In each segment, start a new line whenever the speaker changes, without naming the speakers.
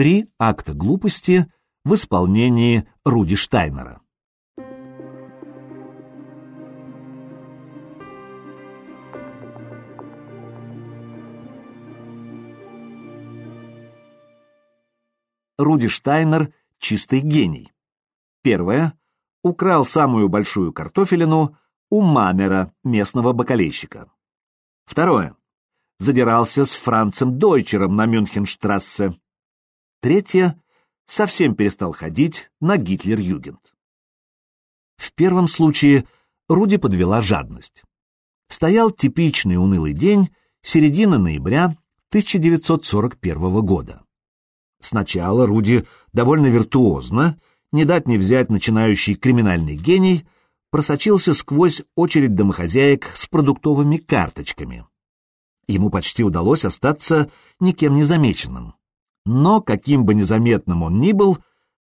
Три акта глупости в исполнении Руди Штайнера. Руди Штайнер — чистый гений. Первое. Украл самую большую картофелину у мамера, местного бакалейщика. Второе. Задирался с Францем Дойчером на Мюнхенштрассе. Третье. Совсем перестал ходить на Гитлер-Югент. В первом случае Руди подвела жадность. Стоял типичный унылый день, середина ноября 1941 года. Сначала Руди довольно виртуозно, не дать не взять начинающий криминальный гений, просочился сквозь очередь домохозяек с продуктовыми карточками. Ему почти удалось остаться никем не замеченным. Но, каким бы незаметным он ни был,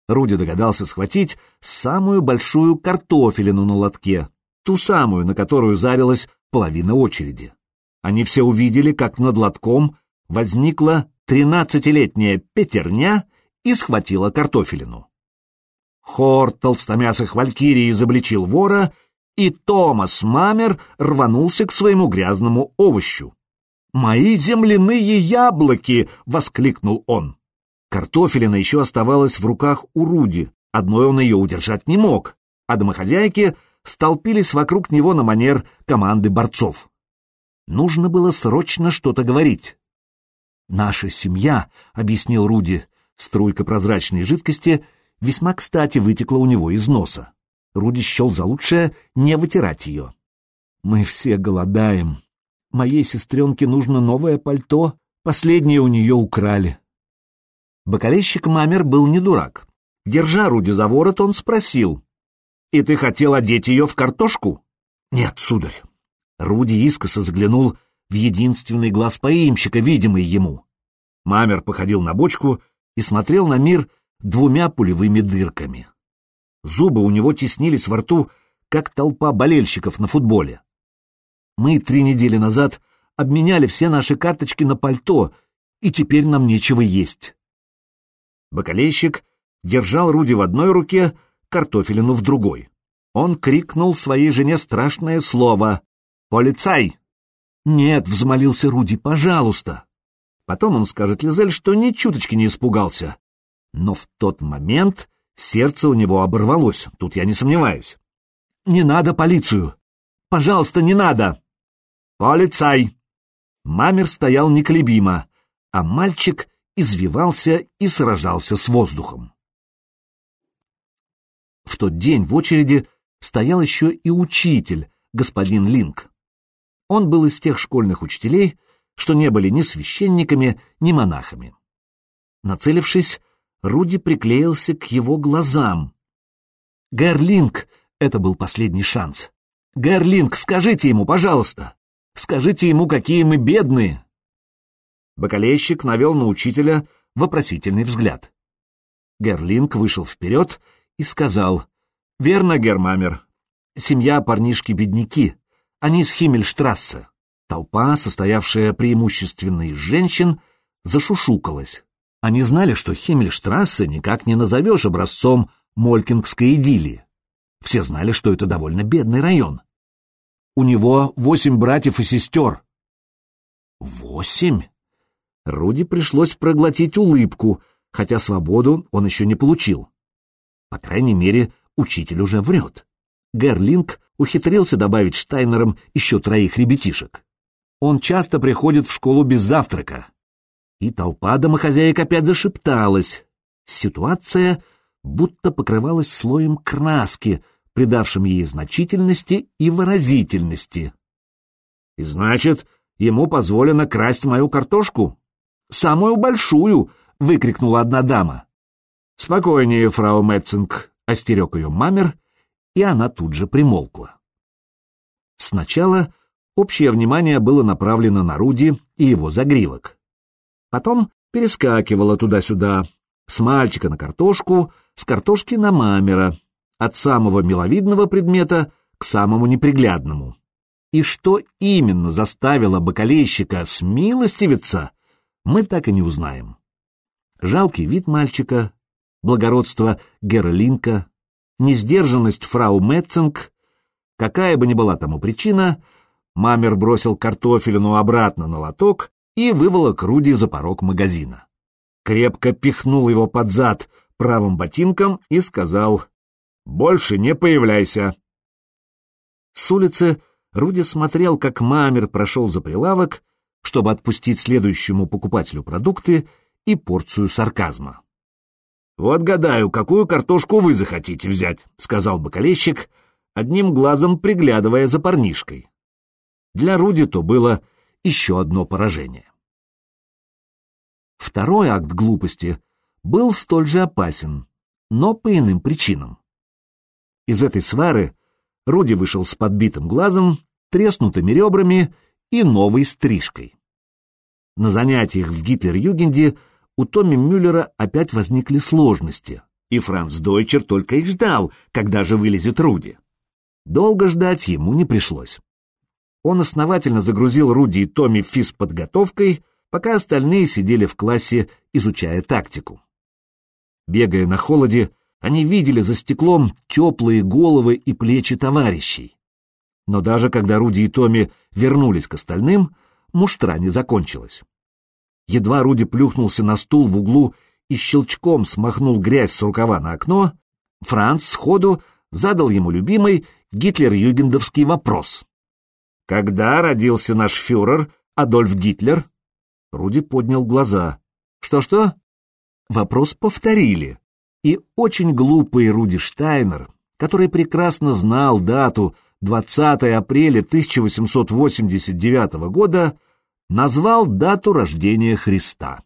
Руди догадался схватить самую большую картофелину на лотке, ту самую, на которую зарилась половина очереди. Они все увидели, как над лотком возникла тринадцатилетняя пятерня и схватила картофелину. Хор толстомясых валькирий изобличил вора, и Томас Мамер рванулся к своему грязному овощу. «Мои земляные яблоки!» — воскликнул он. Картофелина еще оставалась в руках у Руди, одной он ее удержать не мог, а домохозяйки столпились вокруг него на манер команды борцов. Нужно было срочно что-то говорить. «Наша семья», — объяснил Руди, струйка прозрачной жидкости весьма кстати вытекла у него из носа. Руди счел за лучшее не вытирать ее. «Мы все голодаем. Моей сестренке нужно новое пальто, последнее у нее украли». Бокалейщик Мамер был не дурак. Держа Руди за ворот, он спросил. «И ты хотел одеть ее в картошку?» «Нет, сударь». Руди искоса заглянул в единственный глаз поимщика, видимый ему. Мамер походил на бочку и смотрел на мир двумя пулевыми дырками. Зубы у него теснились во рту, как толпа болельщиков на футболе. Мы три недели назад обменяли все наши карточки на пальто, и теперь нам нечего есть. Бакалейщик держал Руди в одной руке, картофелину в другой. Он крикнул своей жене страшное слово «Полицай!» «Нет», — взмолился Руди, — «пожалуйста». Потом он скажет Лизель, что ни чуточки не испугался. Но в тот момент сердце у него оборвалось, тут я не сомневаюсь. «Не надо полицию! Пожалуйста, не надо!» «Полицай!» Мамер стоял неколебимо, а мальчик извивался и сражался с воздухом. В тот день в очереди стоял еще и учитель, господин Линк. Он был из тех школьных учителей, что не были ни священниками, ни монахами. Нацелившись, Руди приклеился к его глазам. «Герлинг!» — это был последний шанс. «Герлинг, скажите ему, пожалуйста! Скажите ему, какие мы бедные!» Бакалейщик навел на учителя вопросительный взгляд. Герлинг вышел вперед и сказал, «Верно, Гермамер, семья парнишки-бедняки, они с Химмельштрассе». Толпа, состоявшая преимущественно из женщин, зашушукалась. Они знали, что Химмельштрассе никак не назовешь образцом молькингской идиллии. Все знали, что это довольно бедный район. У него восемь братьев и сестер. Восемь? Руди пришлось проглотить улыбку, хотя свободу он еще не получил. По крайней мере, учитель уже врет. Герлинг ухитрился добавить Штайнерам еще троих ребятишек. Он часто приходит в школу без завтрака. И толпа домохозяек опять зашепталась. Ситуация будто покрывалась слоем краски, придавшим ей значительности и выразительности. «И значит, ему позволено красть мою картошку?» «Самую большую!» — выкрикнула одна дама. «Спокойнее, фрау Метцинг», — остерег ее мамер, и она тут же примолкла. Сначала общее внимание было направлено на Руди и его загривок. Потом перескакивало туда-сюда, с мальчика на картошку, с картошки на мамера, от самого миловидного предмета к самому неприглядному. И что именно заставило бакалейщика смилостивиться, мы так и не узнаем. Жалкий вид мальчика, благородство Герлинка, несдержанность фрау Метцинг, какая бы ни была тому причина, Мамер бросил картофелину обратно на лоток и выволок Руди за порог магазина. Крепко пихнул его под зад правым ботинком и сказал «Больше не появляйся». С улицы Руди смотрел, как Мамер прошел за прилавок, чтобы отпустить следующему покупателю продукты и порцию сарказма. «Вот гадаю, какую картошку вы захотите взять», — сказал бокалейщик, одним глазом приглядывая за парнишкой. Для Руди то было еще одно поражение. Второй акт глупости был столь же опасен, но по иным причинам. Из этой свары Руди вышел с подбитым глазом, треснутыми ребрами и новой стрижкой. На занятиях в Гитлер-Югенде у Томми Мюллера опять возникли сложности, и Франц Дойчер только их ждал, когда же вылезет Руди. Долго ждать ему не пришлось. Он основательно загрузил Руди и Томми физподготовкой, пока остальные сидели в классе, изучая тактику. Бегая на холоде, они видели за стеклом теплые головы и плечи товарищей. Но даже когда Руди и Томми вернулись к остальным, муштра не закончилась. Едва Руди плюхнулся на стул в углу и щелчком смахнул грязь с рукава на окно, Франц сходу задал ему любимый гитлер-югендовский вопрос. «Когда родился наш фюрер Адольф Гитлер?» Руди поднял глаза. «Что-что?» Вопрос повторили, и очень глупый Руди Штайнер, который прекрасно знал дату 20 апреля 1889 года, назвал дату рождения Христа.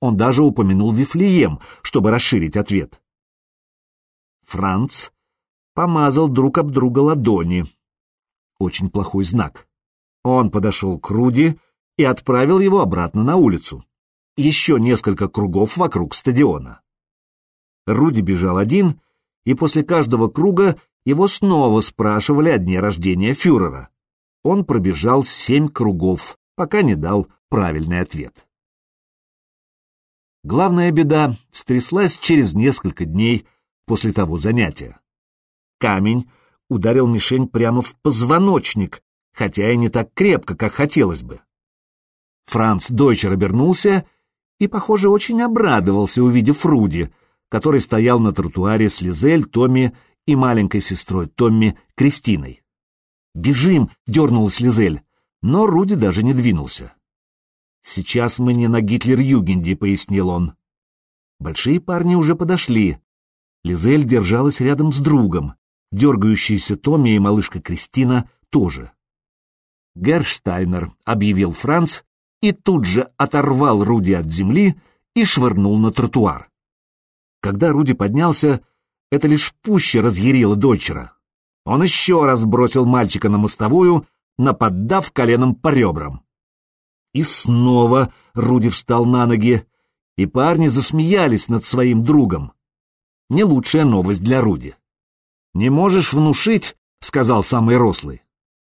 Он даже упомянул Вифлеем, чтобы расширить ответ. Франц помазал друг об друга ладони. Очень плохой знак. Он подошел к Руди и отправил его обратно на улицу. Еще несколько кругов вокруг стадиона. Руди бежал один, и после каждого круга его снова спрашивали о дне рождения фюрера. Он пробежал семь кругов, пока не дал правильный ответ. Главная беда стряслась через несколько дней после того занятия. Камень ударил мишень прямо в позвоночник, хотя и не так крепко, как хотелось бы. Франц Дойчер обернулся и, похоже, очень обрадовался, увидев Руди, который стоял на тротуаре с Лизель, Томми и маленькой сестрой Томми Кристиной. «Бежим!» — дернулась Лизель но Руди даже не двинулся. «Сейчас мы не на Гитлер-Югенде», — пояснил он. Большие парни уже подошли. Лизель держалась рядом с другом. Дергающиеся Томми и малышка Кристина тоже. «Герштайнер», — объявил Франц, и тут же оторвал Руди от земли и швырнул на тротуар. Когда Руди поднялся, это лишь пуще разъярило дочера. Он еще раз бросил мальчика на мостовую, наподдав коленом по ребрам. И снова Руди встал на ноги, и парни засмеялись над своим другом. Не лучшая новость для Руди. «Не можешь внушить», — сказал самый рослый.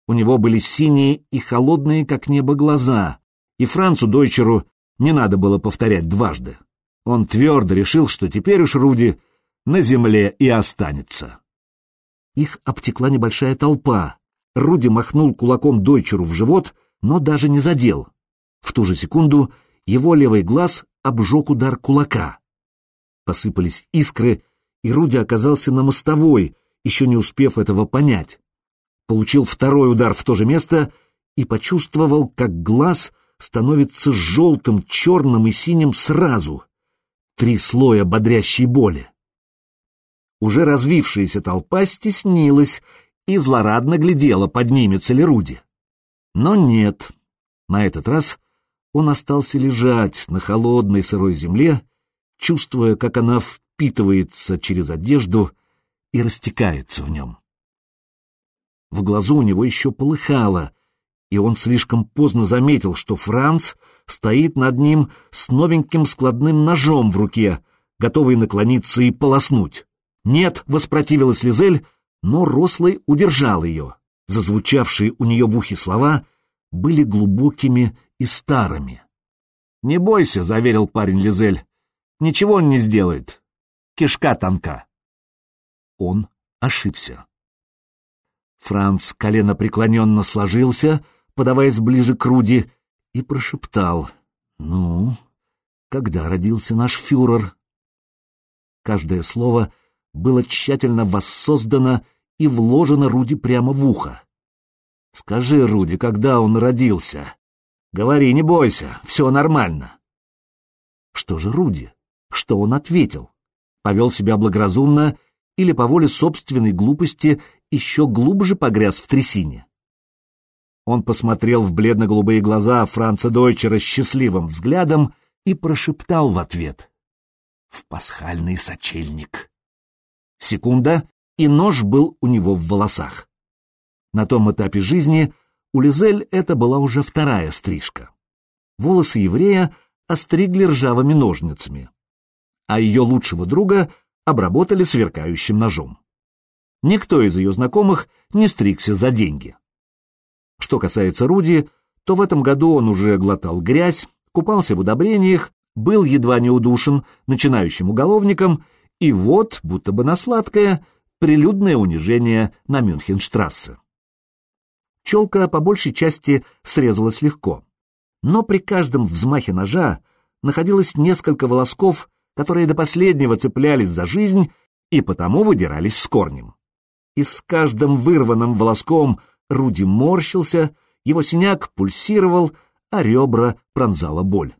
У него были синие и холодные, как небо, глаза, и Францу Дойчеру не надо было повторять дважды. Он твердо решил, что теперь уж Руди на земле и останется. Их обтекла небольшая толпа, Руди махнул кулаком Дойчеру в живот, но даже не задел. В ту же секунду его левый глаз обжег удар кулака. Посыпались искры, и Руди оказался на мостовой, еще не успев этого понять. Получил второй удар в то же место и почувствовал, как глаз становится желтым, черным и синим сразу. Три слоя бодрящей боли. Уже развившаяся толпа стеснилась и злорадно глядела, поднимется ли Руди. Но нет, на этот раз он остался лежать на холодной сырой земле, чувствуя, как она впитывается через одежду и растекается в нем. В глазу у него еще полыхало, и он слишком поздно заметил, что Франц стоит над ним с новеньким складным ножом в руке, готовый наклониться и полоснуть. «Нет!» — воспротивилась Лизель, но Рослый удержал ее. Зазвучавшие у нее в ухе слова были глубокими и старыми. «Не бойся», — заверил парень Лизель, Ничего он не сделает. Кишка тонка. Он ошибся. Франц колено преклоненно сложился, подаваясь ближе к Руди, и прошептал. «Ну, когда родился наш фюрер?» Каждое слово было тщательно воссоздано и вложено Руди прямо в ухо. «Скажи, Руди, когда он родился?» «Говори, не бойся, все нормально». Что же Руди? Что он ответил? Повел себя благоразумно или по воле собственной глупости еще глубже погряз в трясине? Он посмотрел в бледно-голубые глаза Франца Дойчера счастливым взглядом и прошептал в ответ. «В пасхальный сочельник». Секунда, и нож был у него в волосах. На том этапе жизни у Лизель это была уже вторая стрижка. Волосы еврея остригли ржавыми ножницами, а ее лучшего друга обработали сверкающим ножом. Никто из ее знакомых не стригся за деньги. Что касается Руди, то в этом году он уже глотал грязь, купался в удобрениях, был едва не удушен начинающим уголовником, и вот, будто бы на сладкое, прилюдное унижение на Мюнхенштрассе. Челка по большей части срезалась легко, но при каждом взмахе ножа находилось несколько волосков, которые до последнего цеплялись за жизнь и потому выдирались с корнем. И с каждым вырванным волоском Руди морщился, его синяк пульсировал, а ребра пронзала боль.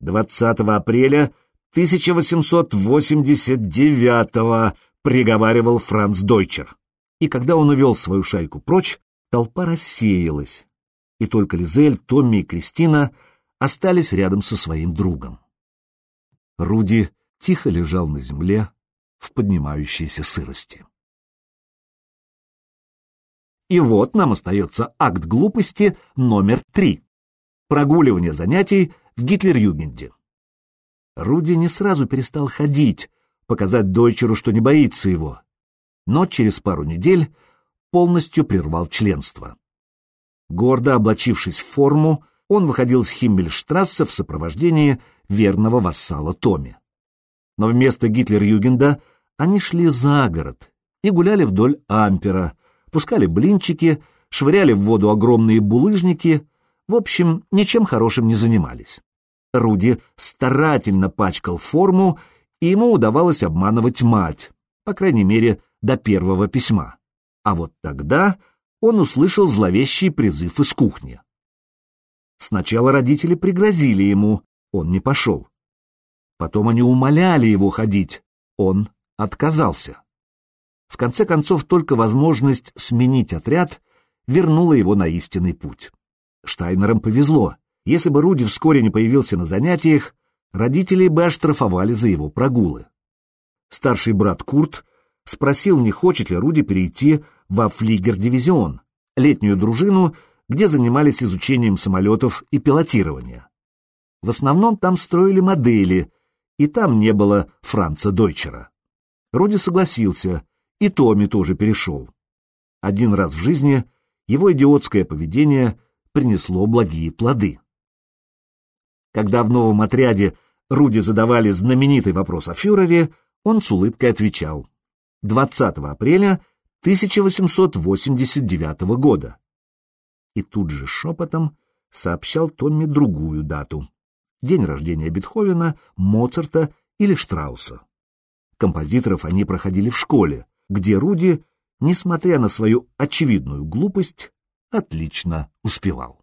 20 апреля 1889-го приговаривал Франц Дойчер. И когда он увел свою шайку прочь, толпа рассеялась, и только Лизель, Томми и Кристина остались рядом со своим другом. Руди тихо лежал на земле в поднимающейся сырости. И вот нам остается акт глупости номер три. Прогуливание занятий в Гитлер-Югенде. Руди не сразу перестал ходить, показать дочеру, что не боится его. Но через пару недель полностью прервал членство. Гордо облачившись в форму, он выходил с Химмельштрассе в сопровождении верного вассала Томи. Но вместо Гитлер-Югенда они шли за город и гуляли вдоль Ампера, пускали блинчики, швыряли в воду огромные булыжники, в общем, ничем хорошим не занимались. Руди старательно пачкал форму, и ему удавалось обманывать мать, по крайней мере, до первого письма. А вот тогда он услышал зловещий призыв из кухни. Сначала родители пригрозили ему, он не пошел. Потом они умоляли его ходить, он отказался. В конце концов, только возможность сменить отряд вернула его на истинный путь. Штайнерам повезло. Если бы Руди вскоре не появился на занятиях, родители бы оштрафовали за его прогулы. Старший брат Курт спросил, не хочет ли Руди перейти во флигер-дивизион, летнюю дружину, где занимались изучением самолетов и пилотирования. В основном там строили модели, и там не было Франца Дойчера. Руди согласился, и Томми тоже перешел. Один раз в жизни его идиотское поведение принесло благие плоды. Когда в новом отряде Руди задавали знаменитый вопрос о фюрере, он с улыбкой отвечал 20 апреля 1889 года. И тут же шепотом сообщал Томми другую дату — день рождения Бетховена, Моцарта или Штрауса. Композиторов они проходили в школе, где Руди, несмотря на свою очевидную глупость, отлично успевал.